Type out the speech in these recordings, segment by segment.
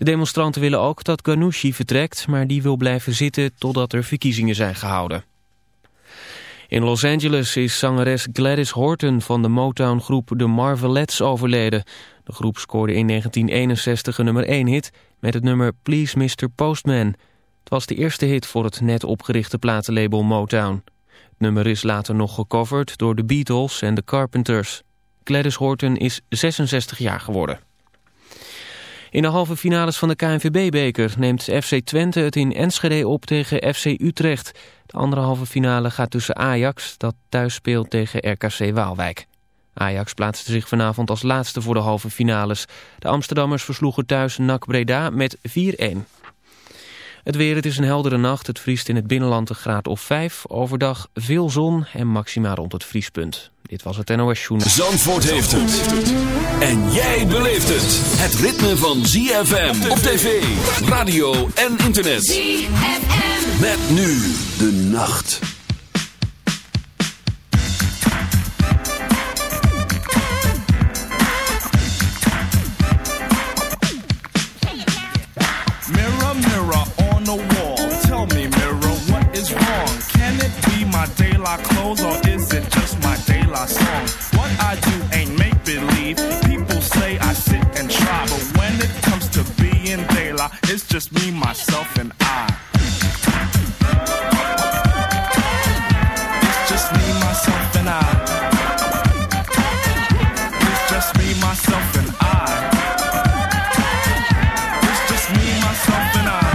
De demonstranten willen ook dat Ghanouchi vertrekt, maar die wil blijven zitten totdat er verkiezingen zijn gehouden. In Los Angeles is zangeres Gladys Horton van de Motown-groep The Marvelettes overleden. De groep scoorde in 1961 een nummer 1 hit met het nummer Please Mr. Postman. Het was de eerste hit voor het net opgerichte platenlabel Motown. Het nummer is later nog gecoverd door de Beatles en de Carpenters. Gladys Horton is 66 jaar geworden. In de halve finales van de KNVB-beker neemt FC Twente het in Enschede op tegen FC Utrecht. De andere halve finale gaat tussen Ajax, dat thuis speelt tegen RKC Waalwijk. Ajax plaatste zich vanavond als laatste voor de halve finales. De Amsterdammers versloegen thuis NAC Breda met 4-1. Het weer, het is een heldere nacht. Het vriest in het binnenland een graad of 5. Overdag veel zon en maxima rond het vriespunt. Dit was het NOS Journal. Zandvoort heeft het. En jij beleeft het. Het ritme van ZFM op tv, radio en internet. ZFM. Met nu de nacht. My clothes or is it just my daylight song? What I do ain't make believe. People say I sit and try, but when it comes to being daylight, it's just me, myself, and I. It's just me, myself, and I. It's just me, myself, and I. It's just me, myself, and I.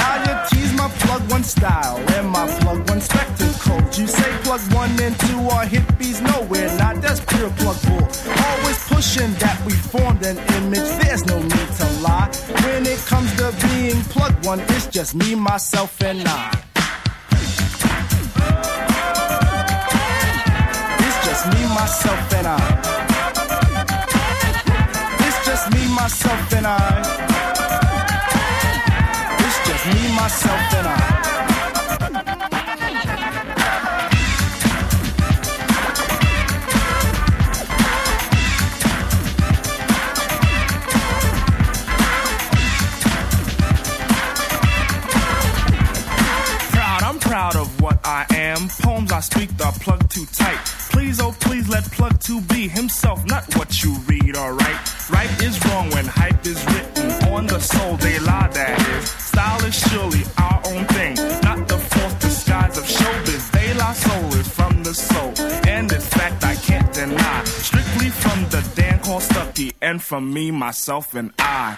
Now you tease my plug one style spectacles. You say plug one and two are hippies, nowhere not. That's pure plug bull. Always pushing that we formed an image. There's no need to lie. When it comes to being plug one, it's just me, myself, and I. It's just me, myself, and I. It's just me, myself, and I. It's just me, myself, and I. from me, myself, and I.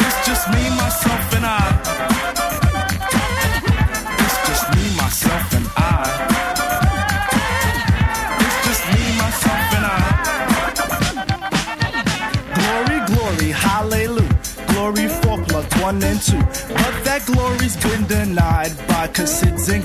It's just me, myself, and I. It's just me, myself, and I. It's just me, myself, and I. Glory, glory, hallelujah. Glory for plug one and two. But that glory's been denied by cassids and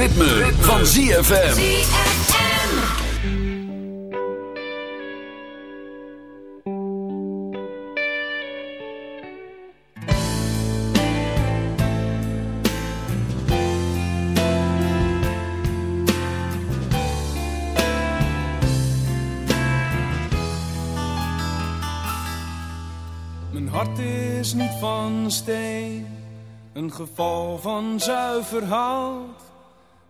Ritme, van ZFM. Mijn hart is niet van steen, een geval van zuiver hout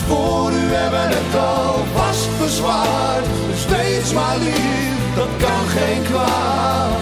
Voor u hebben het alvast verzwaard. Dus wees maar lief, dat kan geen kwaad.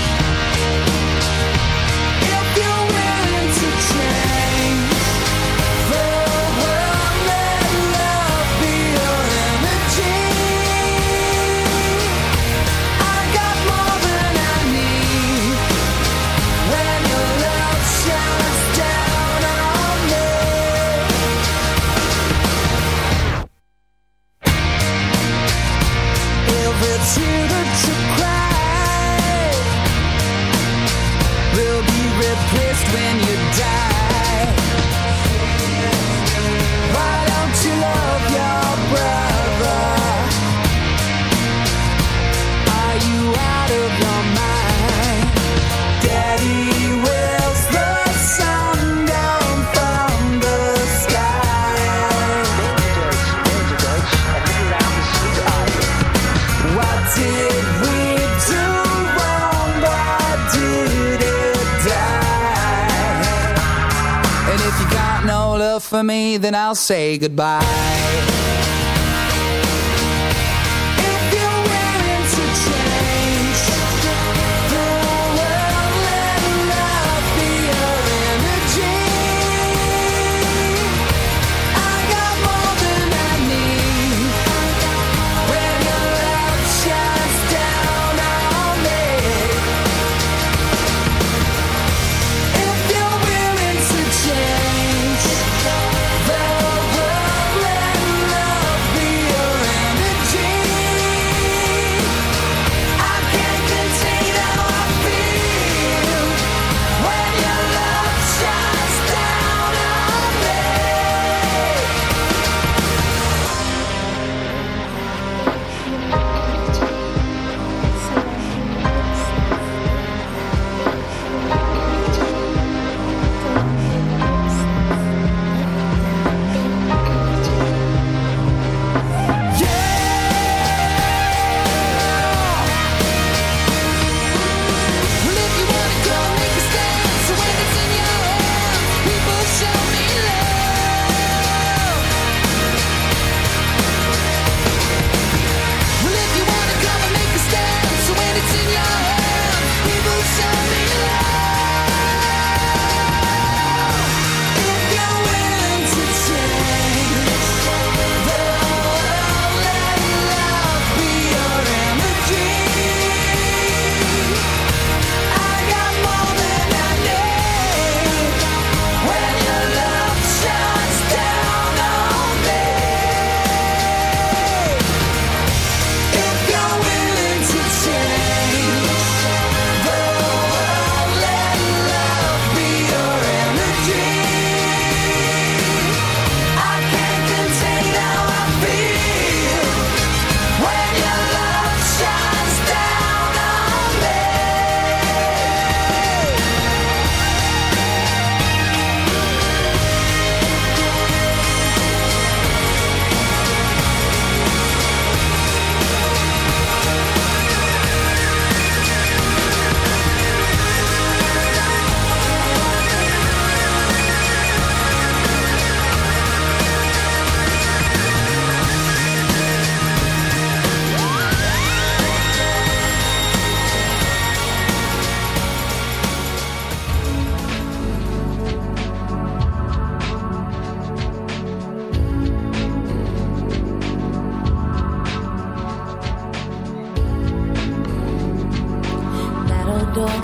I'll say goodbye.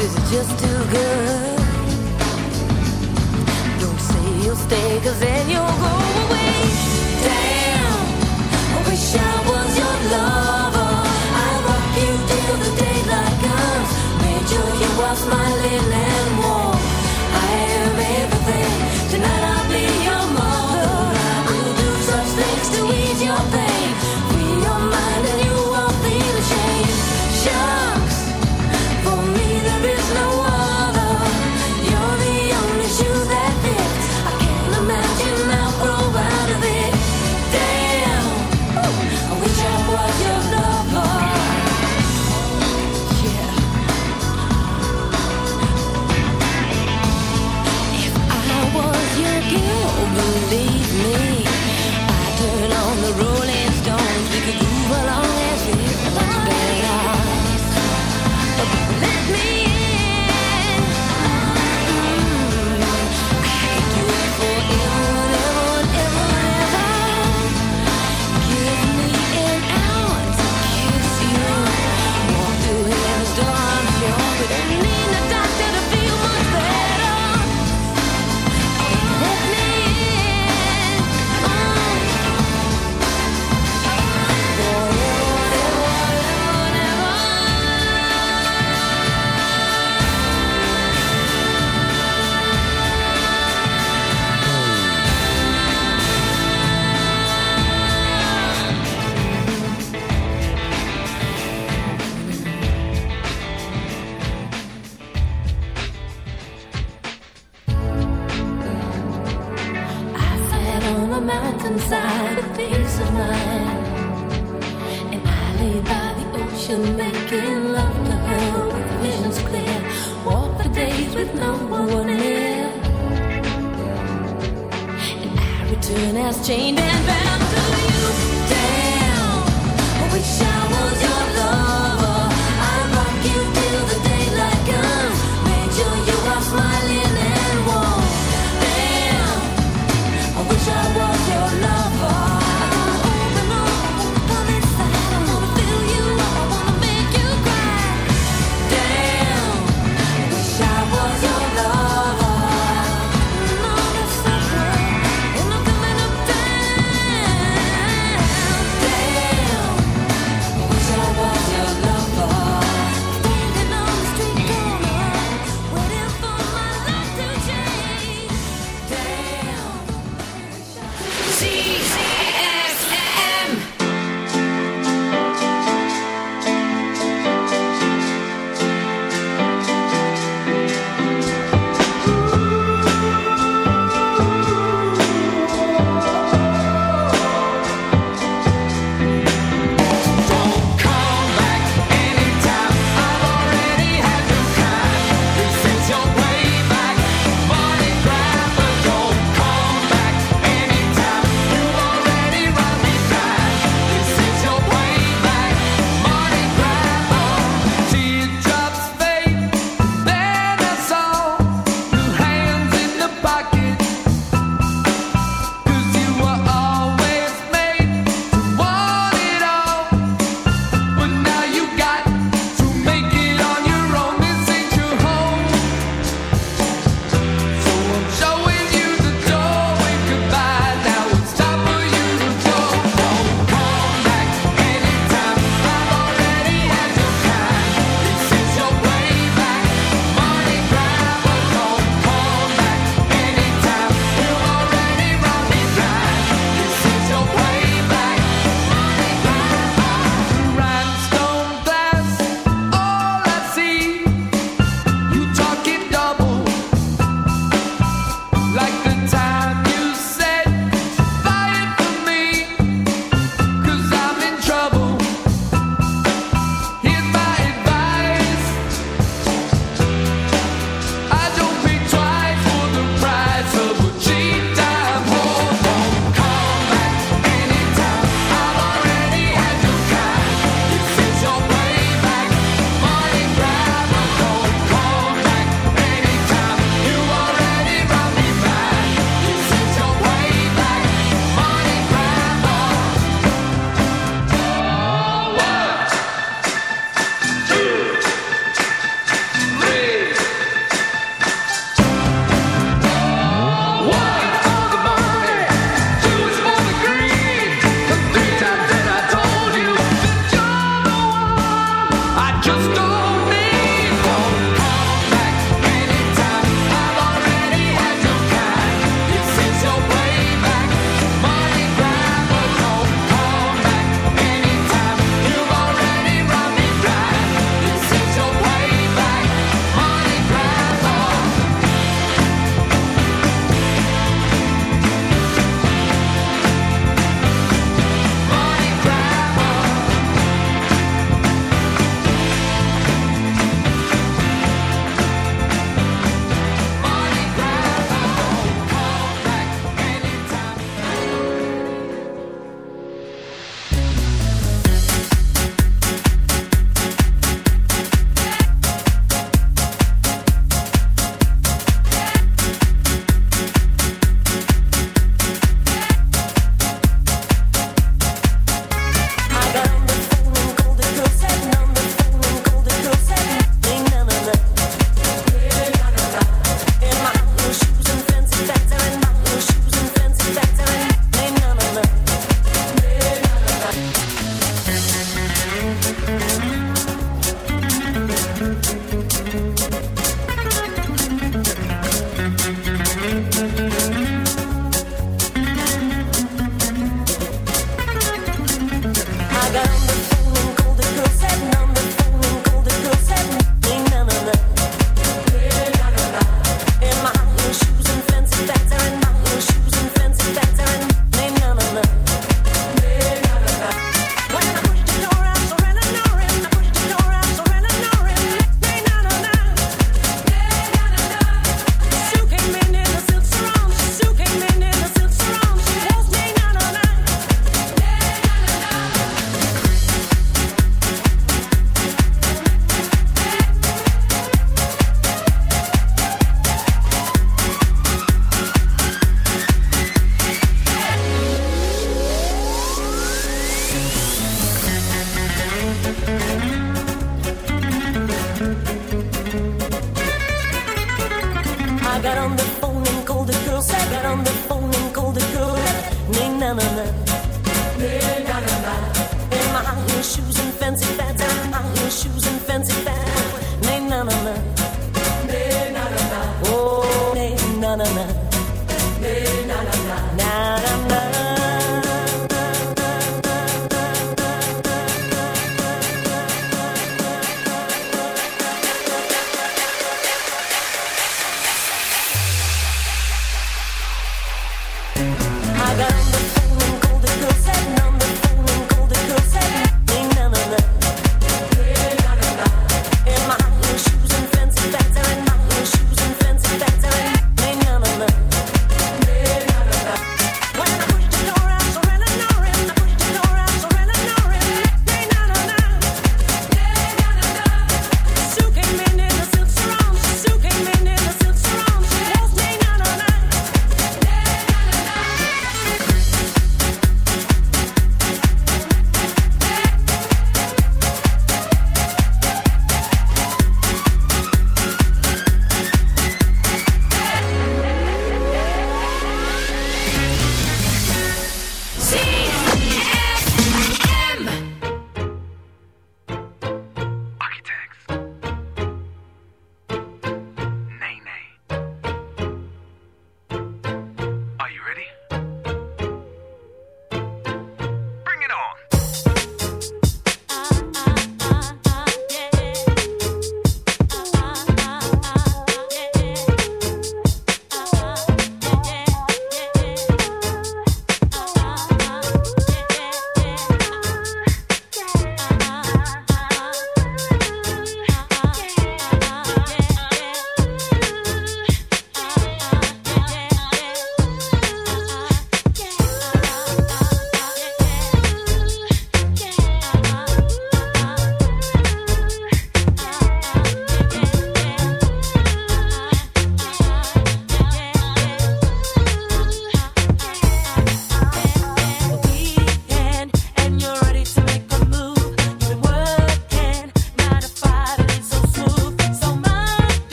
love is just too good. Don't say you'll stay, cause then you'll go away. Damn, I wish I was your lover. I'll rock you till the daylight comes. Made sure you are smiling and warm. I am everything. Tonight I'll be your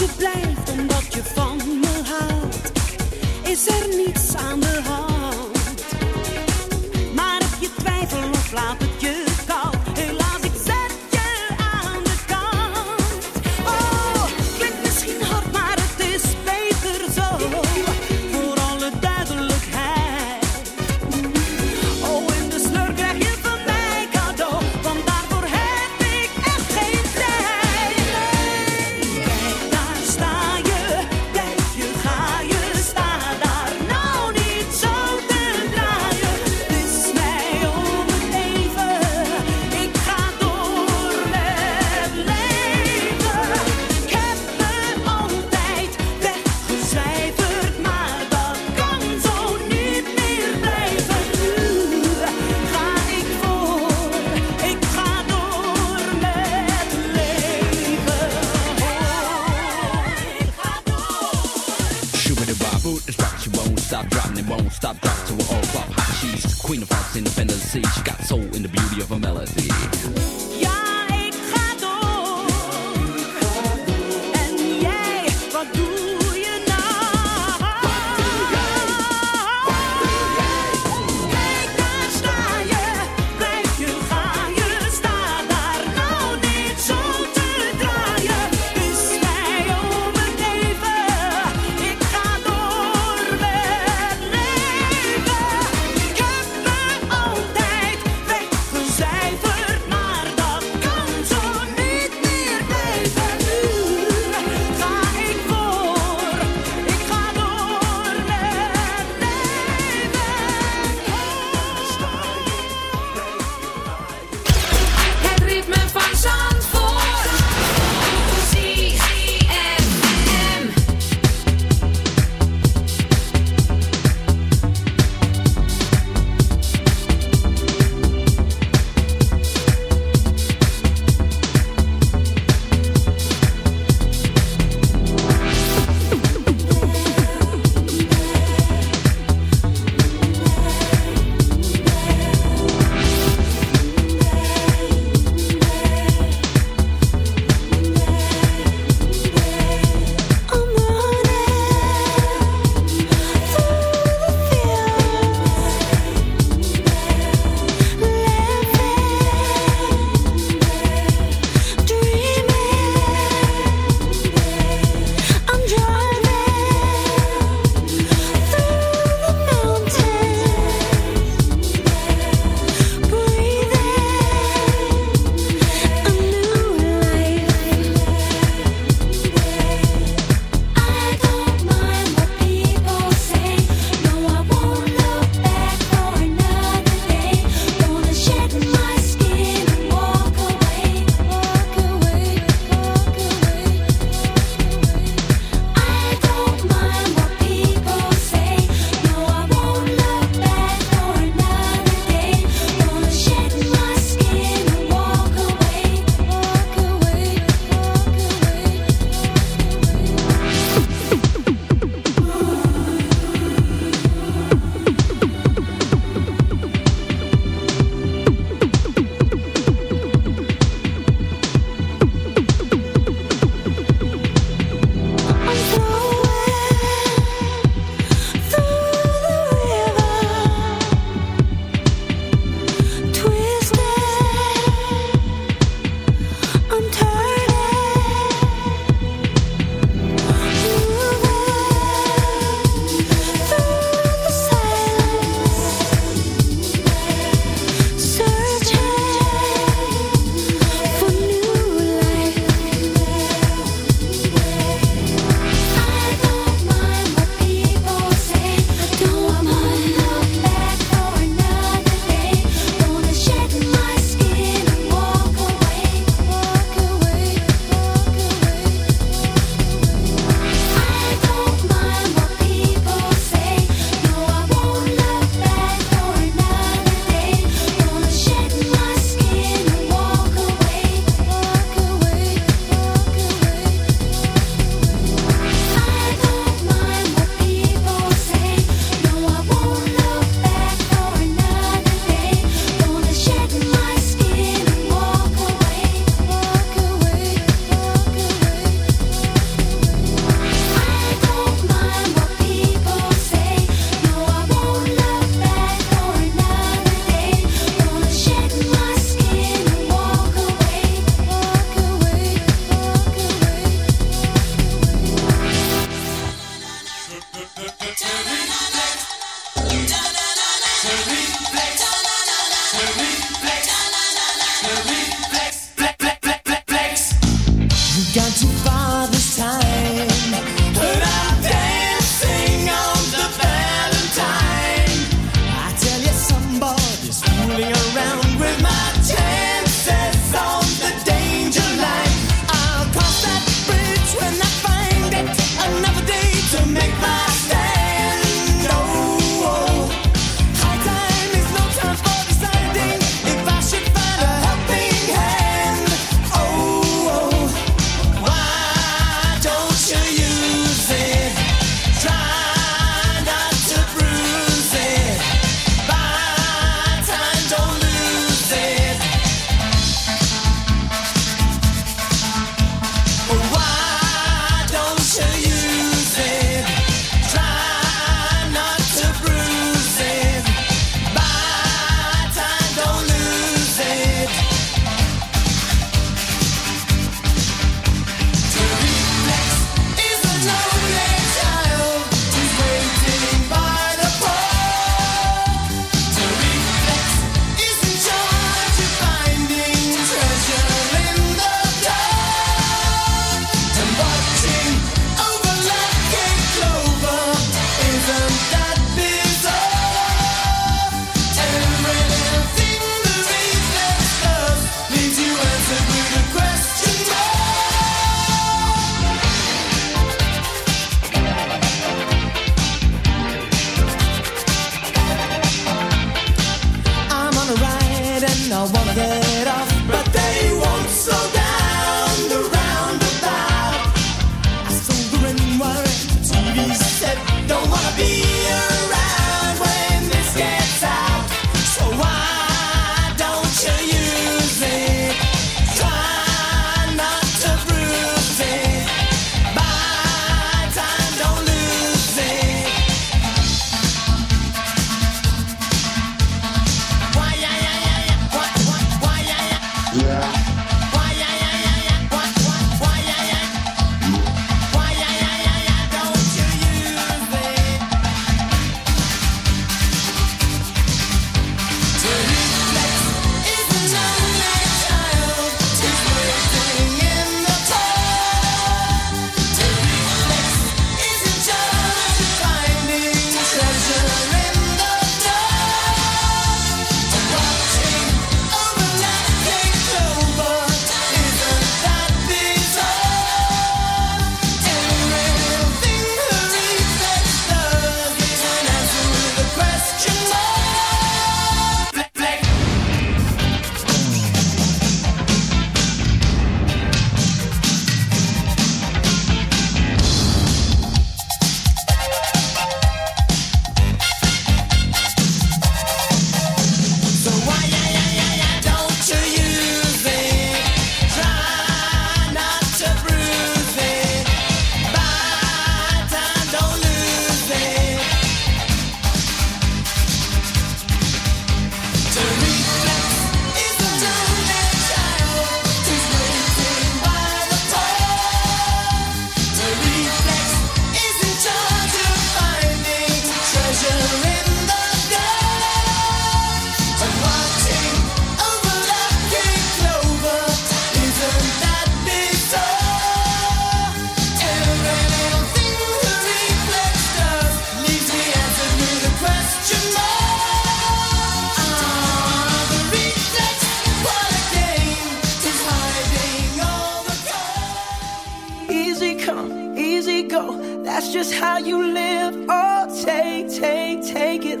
you blame?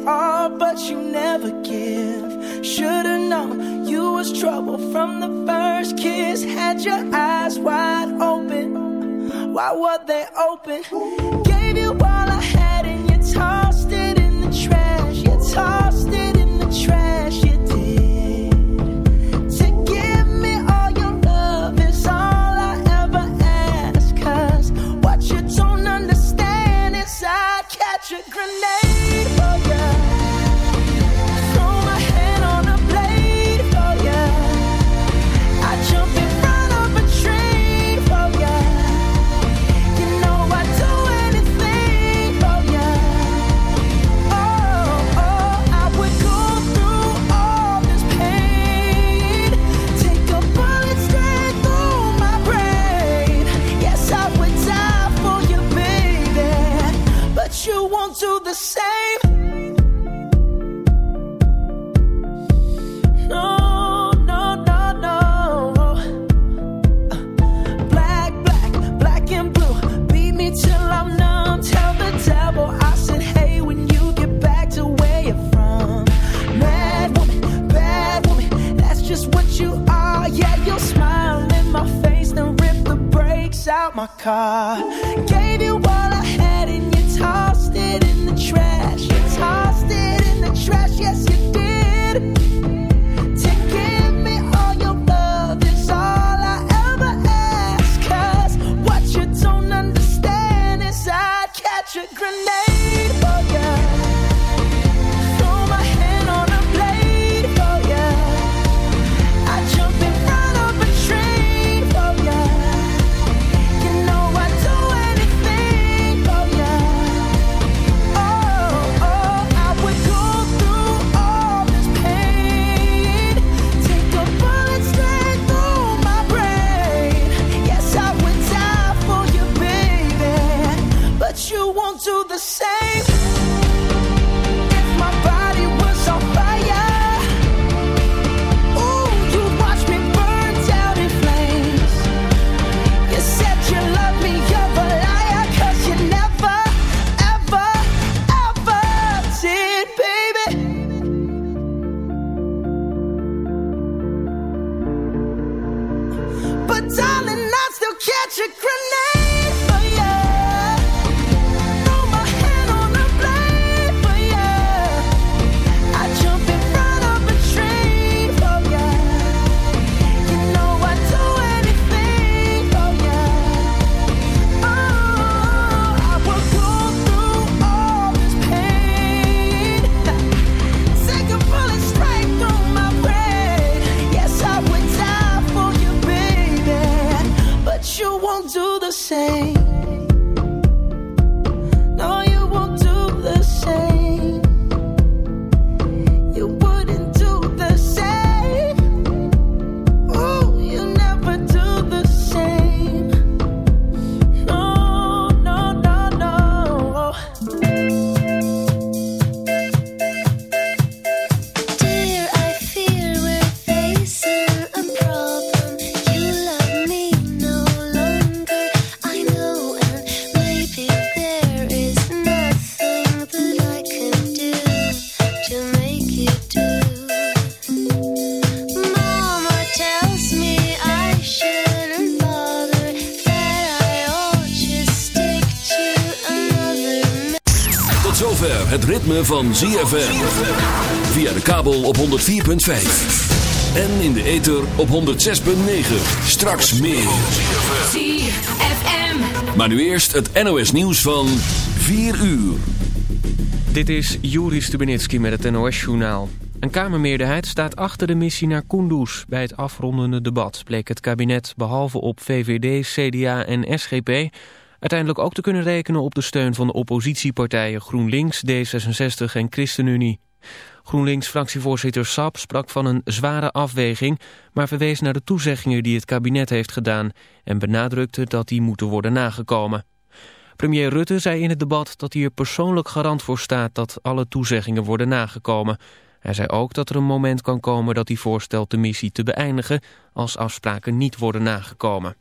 all, but you never give. Should've known you was trouble from the first kiss. Had your eyes wide open. Why were they open? Ooh. Car. Van ZFM. Via de kabel op 104.5. En in de ether op 106.9. Straks meer. ZFM. Maar nu eerst het NOS nieuws van 4 uur. Dit is Juri Stubenitski met het NOS-journaal. Een Kamermeerderheid staat achter de missie naar Kunduz. Bij het afrondende debat bleek het kabinet behalve op VVD, CDA en SGP... uiteindelijk ook te kunnen rekenen op de steun van de oppositiepartijen GroenLinks, D66 en ChristenUnie. GroenLinks-fractievoorzitter Sap sprak van een zware afweging... maar verwees naar de toezeggingen die het kabinet heeft gedaan... en benadrukte dat die moeten worden nagekomen. Premier Rutte zei in het debat dat hij er persoonlijk garant voor staat dat alle toezeggingen worden nagekomen. Hij zei ook dat er een moment kan komen dat hij voorstelt de missie te beëindigen als afspraken niet worden nagekomen.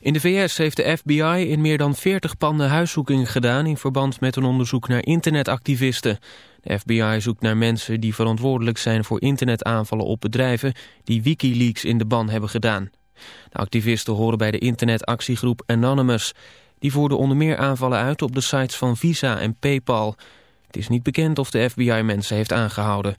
In de VS heeft de FBI in meer dan 40 panden huiszoekingen gedaan in verband met een onderzoek naar internetactivisten. De FBI zoekt naar mensen die verantwoordelijk zijn voor internetaanvallen op bedrijven die Wikileaks in de ban hebben gedaan. De activisten horen bij de internetactiegroep Anonymous. Die voerden onder meer aanvallen uit op de sites van Visa en Paypal. Het is niet bekend of de FBI mensen heeft aangehouden.